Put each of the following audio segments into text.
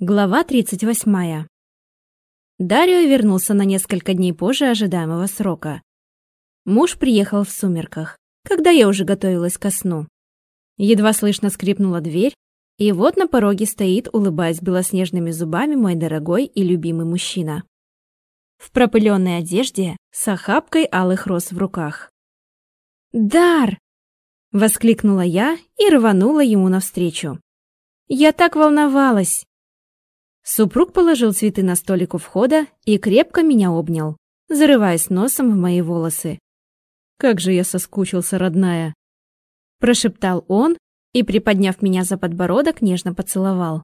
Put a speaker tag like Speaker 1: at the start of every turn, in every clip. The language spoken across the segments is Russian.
Speaker 1: Глава 38. Дарио вернулся на несколько дней позже ожидаемого срока. Муж приехал в сумерках, когда я уже готовилась ко сну. Едва слышно скрипнула дверь, и вот на пороге стоит, улыбаясь белоснежными зубами, мой дорогой и любимый мужчина. В пропыленной одежде, с охапкой алых роз в руках. «Дар!» — воскликнула я и рванула ему навстречу. «Я так волновалась!» Супруг положил цветы на столик у входа и крепко меня обнял, зарываясь носом в мои волосы. «Как же я соскучился, родная!» Прошептал он и, приподняв меня за подбородок, нежно поцеловал.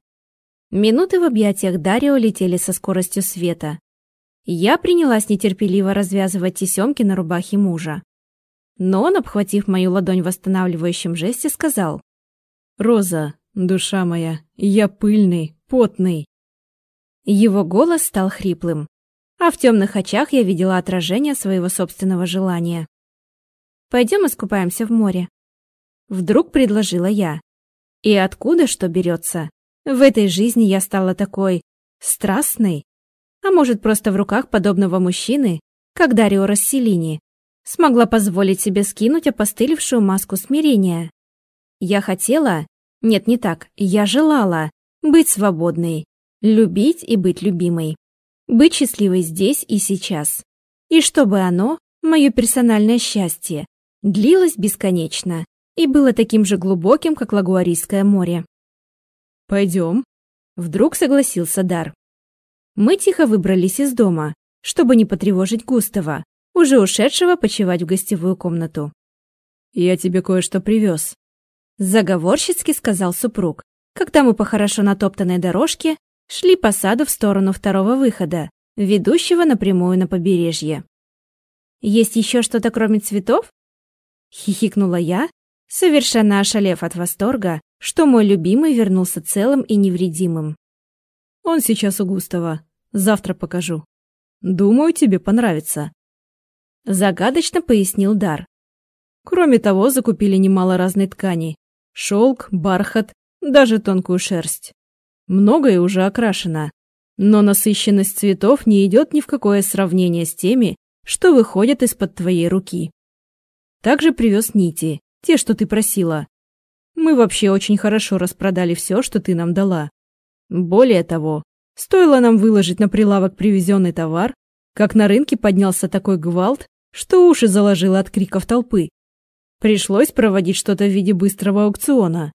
Speaker 1: Минуты в объятиях Дарио летели со скоростью света. Я принялась нетерпеливо развязывать тесемки на рубахе мужа. Но он, обхватив мою ладонь в восстанавливающем жесте, сказал. «Роза, душа моя, я пыльный, потный. Его голос стал хриплым, а в темных очах я видела отражение своего собственного желания. «Пойдем искупаемся в море», — вдруг предложила я. И откуда что берется? В этой жизни я стала такой страстной, а может, просто в руках подобного мужчины, как Дарио Расселини, смогла позволить себе скинуть опостылевшую маску смирения. Я хотела, нет, не так, я желала быть свободной, Любить и быть любимой. Быть счастливой здесь и сейчас. И чтобы оно, мое персональное счастье, длилось бесконечно и было таким же глубоким, как Лагуарийское море. «Пойдем», — вдруг согласился Дар. Мы тихо выбрались из дома, чтобы не потревожить Густава, уже ушедшего почевать в гостевую комнату. «Я тебе кое-что привез», — заговорщицки сказал супруг, когда мы по хорошо натоптанной дорожке шли по саду в сторону второго выхода, ведущего напрямую на побережье. «Есть еще что-то кроме цветов?» Хихикнула я, совершенно ошалев от восторга, что мой любимый вернулся целым и невредимым. «Он сейчас у Густава. Завтра покажу. Думаю, тебе понравится». Загадочно пояснил Дар. Кроме того, закупили немало разной ткани. Шелк, бархат, даже тонкую шерсть. Многое уже окрашено, но насыщенность цветов не идет ни в какое сравнение с теми, что выходят из-под твоей руки. Также привез нити, те, что ты просила. Мы вообще очень хорошо распродали все, что ты нам дала. Более того, стоило нам выложить на прилавок привезенный товар, как на рынке поднялся такой гвалт, что уши заложило от криков толпы. Пришлось проводить что-то в виде быстрого аукциона.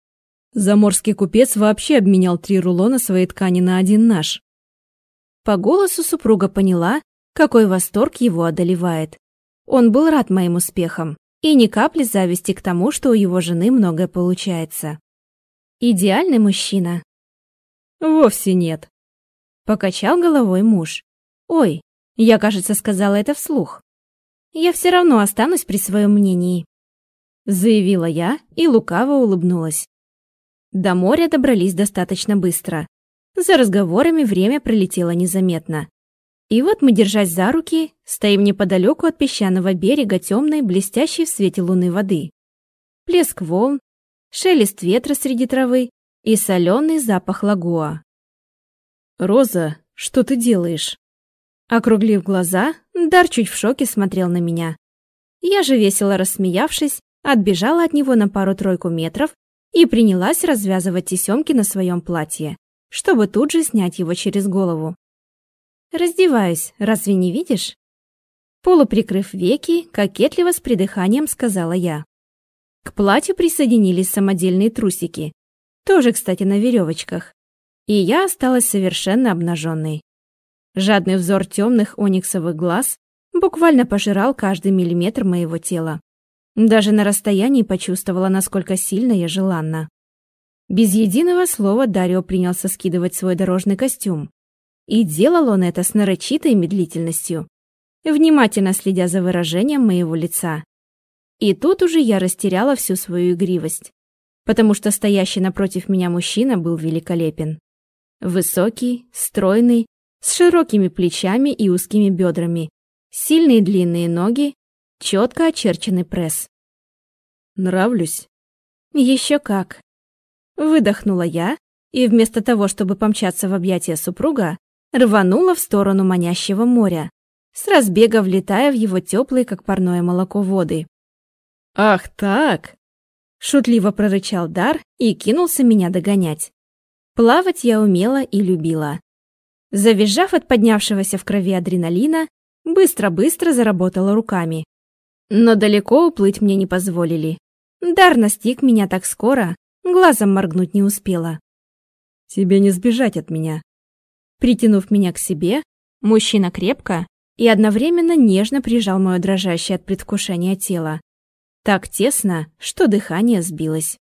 Speaker 1: Заморский купец вообще обменял три рулона своей ткани на один наш. По голосу супруга поняла, какой восторг его одолевает. Он был рад моим успехам и ни капли зависти к тому, что у его жены многое получается. Идеальный мужчина. Вовсе нет. Покачал головой муж. Ой, я, кажется, сказала это вслух. Я все равно останусь при своем мнении. Заявила я и лукаво улыбнулась. До моря добрались достаточно быстро. За разговорами время пролетело незаметно. И вот мы, держась за руки, стоим неподалеку от песчаного берега темной, блестящей в свете луны воды. Плеск волн, шелест ветра среди травы и соленый запах лагуа. «Роза, что ты делаешь?» Округлив глаза, Дар чуть в шоке смотрел на меня. Я же, весело рассмеявшись, отбежала от него на пару-тройку метров и принялась развязывать тесемки на своем платье, чтобы тут же снять его через голову. «Раздеваюсь, разве не видишь?» Полуприкрыв веки, кокетливо с придыханием сказала я. К платью присоединились самодельные трусики, тоже, кстати, на веревочках, и я осталась совершенно обнаженной. Жадный взор темных ониксовых глаз буквально пожирал каждый миллиметр моего тела. Даже на расстоянии почувствовала, насколько сильно я желанна. Без единого слова Дарио принялся скидывать свой дорожный костюм. И делал он это с нарочитой медлительностью, внимательно следя за выражением моего лица. И тут уже я растеряла всю свою игривость, потому что стоящий напротив меня мужчина был великолепен. Высокий, стройный, с широкими плечами и узкими бедрами, сильные длинные ноги четко очерченный пресс. Нравлюсь? Еще как. Выдохнула я и вместо того, чтобы помчаться в объятия супруга, рванула в сторону манящего моря, с разбега влетая в его теплые, как парное молоко, воды. «Ах так!» — шутливо прорычал Дар и кинулся меня догонять. Плавать я умела и любила. Завизжав от поднявшегося в крови адреналина, быстро-быстро заработала руками. Но далеко уплыть мне не позволили. Дар настиг меня так скоро, глазом моргнуть не успела. «Тебе не сбежать от меня». Притянув меня к себе, мужчина крепко и одновременно нежно прижал мое дрожащее от предвкушения тело. Так тесно, что дыхание сбилось.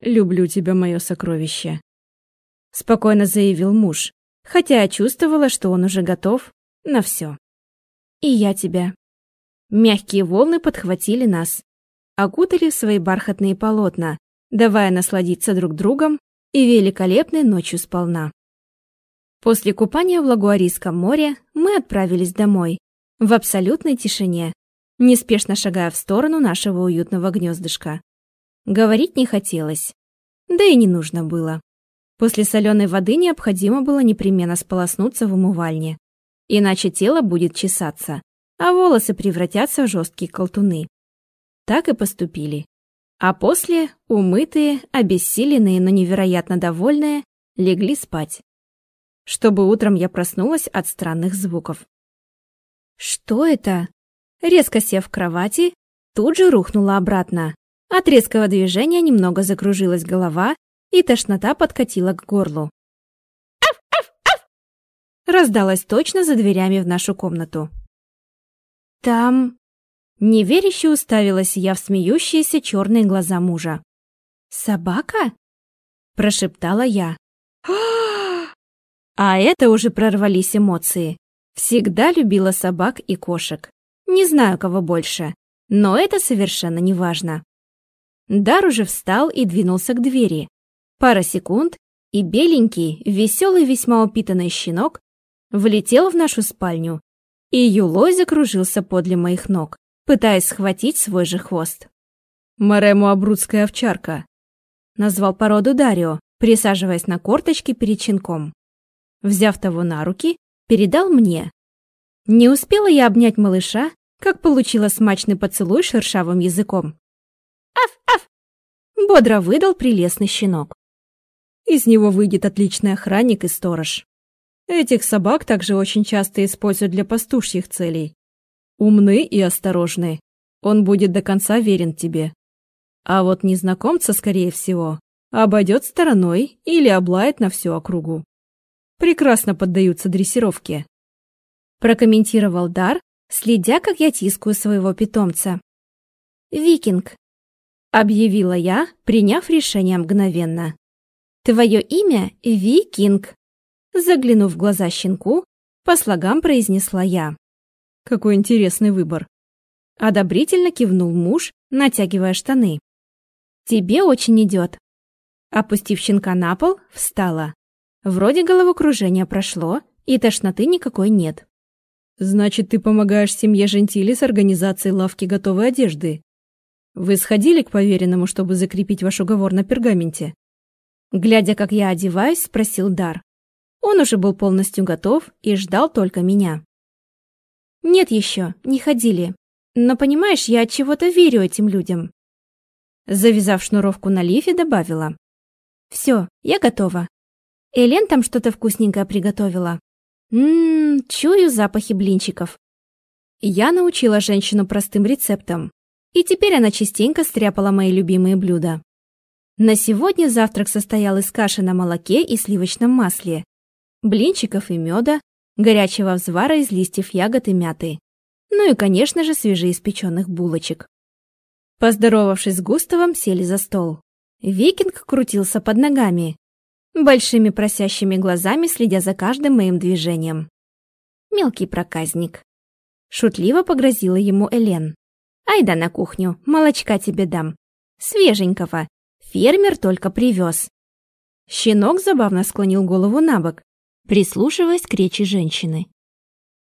Speaker 1: «Люблю тебя, мое сокровище», — спокойно заявил муж, хотя я чувствовала, что он уже готов на все. «И я тебя». Мягкие волны подхватили нас, окутали в свои бархатные полотна, давая насладиться друг другом и великолепной ночью сполна. После купания в Лагуарийском море мы отправились домой, в абсолютной тишине, неспешно шагая в сторону нашего уютного гнездышка. Говорить не хотелось, да и не нужно было. После соленой воды необходимо было непременно сполоснуться в умывальне, иначе тело будет чесаться, а волосы превратятся в жесткие колтуны. Так и поступили. А после, умытые, обессиленные, но невероятно довольные, легли спать. Чтобы утром я проснулась от странных звуков. «Что это?» Резко сев в кровати, тут же рухнула обратно. От резкого движения немного закружилась голова, и тошнота подкатила к горлу. «Аф, аф, аф!» Раздалась точно за дверями в нашу комнату. «Там...» Неверяще уставилась я в смеющиеся черные глаза мужа. «Собака?» – прошептала я. А это уже прорвались эмоции. Всегда любила собак и кошек. Не знаю, кого больше, но это совершенно не важно. Дар уже встал и двинулся к двери. Пара секунд, и беленький, веселый, весьма упитанный щенок влетел в нашу спальню, и юлой закружился подле моих ног пытаясь схватить свой же хвост. «Марему абрудская овчарка», — назвал породу Дарио, присаживаясь на корточки перед щенком. Взяв того на руки, передал мне. Не успела я обнять малыша, как получила смачный поцелуй шершавым языком. «Аф-аф!» — бодро выдал прелестный щенок. Из него выйдет отличный охранник и сторож. Этих собак также очень часто используют для пастушьих целей. Умны и осторожны. Он будет до конца верен тебе. А вот незнакомца, скорее всего, обойдет стороной или облает на всю округу. Прекрасно поддаются дрессировке. Прокомментировал Дар, следя, как я тискаю своего питомца. «Викинг», — объявила я, приняв решение мгновенно. «Твое имя — Викинг», — заглянув в глаза щенку, по слогам произнесла я. Какой интересный выбор. Одобрительно кивнул муж, натягивая штаны. Тебе очень идет. Опустив щенка на пол, встала. Вроде головокружение прошло, и тошноты никакой нет. Значит, ты помогаешь семье Жентили с организацией лавки готовой одежды. Вы сходили к поверенному, чтобы закрепить ваш уговор на пергаменте? Глядя, как я одеваюсь, спросил Дар. Он уже был полностью готов и ждал только меня. Нет еще, не ходили. Но понимаешь, я от чего-то верю этим людям. Завязав шнуровку на лифе, добавила. Все, я готова. Элен там что-то вкусненькое приготовила. Ммм, чую запахи блинчиков. Я научила женщину простым рецептам. И теперь она частенько стряпала мои любимые блюда. На сегодня завтрак состоял из каши на молоке и сливочном масле, блинчиков и меда, горячего взвара из листьев ягод и мяты. Ну и, конечно же, свежеиспеченных булочек. Поздоровавшись с Густавом, сели за стол. Викинг крутился под ногами, большими просящими глазами следя за каждым моим движением. Мелкий проказник. Шутливо погрозила ему Элен. «Айда на кухню, молочка тебе дам. Свеженького. Фермер только привез». Щенок забавно склонил голову на бок, прислушиваясь к речи женщины.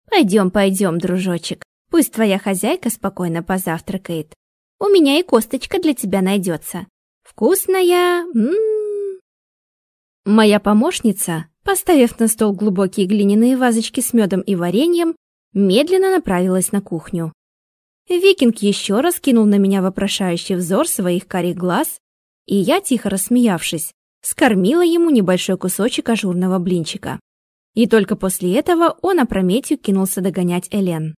Speaker 1: «Пойдем, пойдем, дружочек. Пусть твоя хозяйка спокойно позавтракает. У меня и косточка для тебя найдется. Вкусная, м, -м, -м. Моя помощница, поставив на стол глубокие глиняные вазочки с медом и вареньем, медленно направилась на кухню. Викинг еще раз кинул на меня вопрошающий взор своих карих глаз, и я, тихо рассмеявшись, скормила ему небольшой кусочек ажурного блинчика. И только после этого он опрометью кинулся догонять Элен.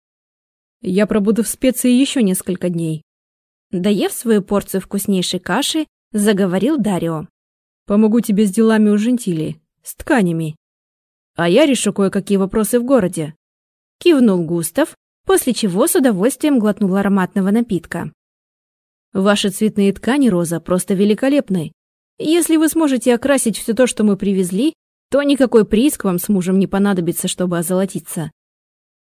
Speaker 2: «Я пробуду в специи еще несколько дней».
Speaker 1: Доев свою порцию вкуснейшей каши, заговорил Дарио.
Speaker 2: «Помогу тебе с делами у Жентили, с тканями. А я решу кое-какие вопросы в городе».
Speaker 1: Кивнул Густав, после чего с удовольствием глотнул ароматного напитка.
Speaker 2: «Ваши цветные ткани, Роза, просто великолепны. Если вы сможете окрасить все то, что мы привезли, то никакой прииск вам с мужем не понадобится, чтобы озолотиться.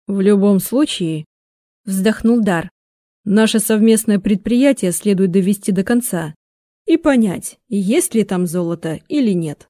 Speaker 2: В любом случае, вздохнул Дар, наше совместное предприятие следует довести до конца и понять, есть ли там золото или нет.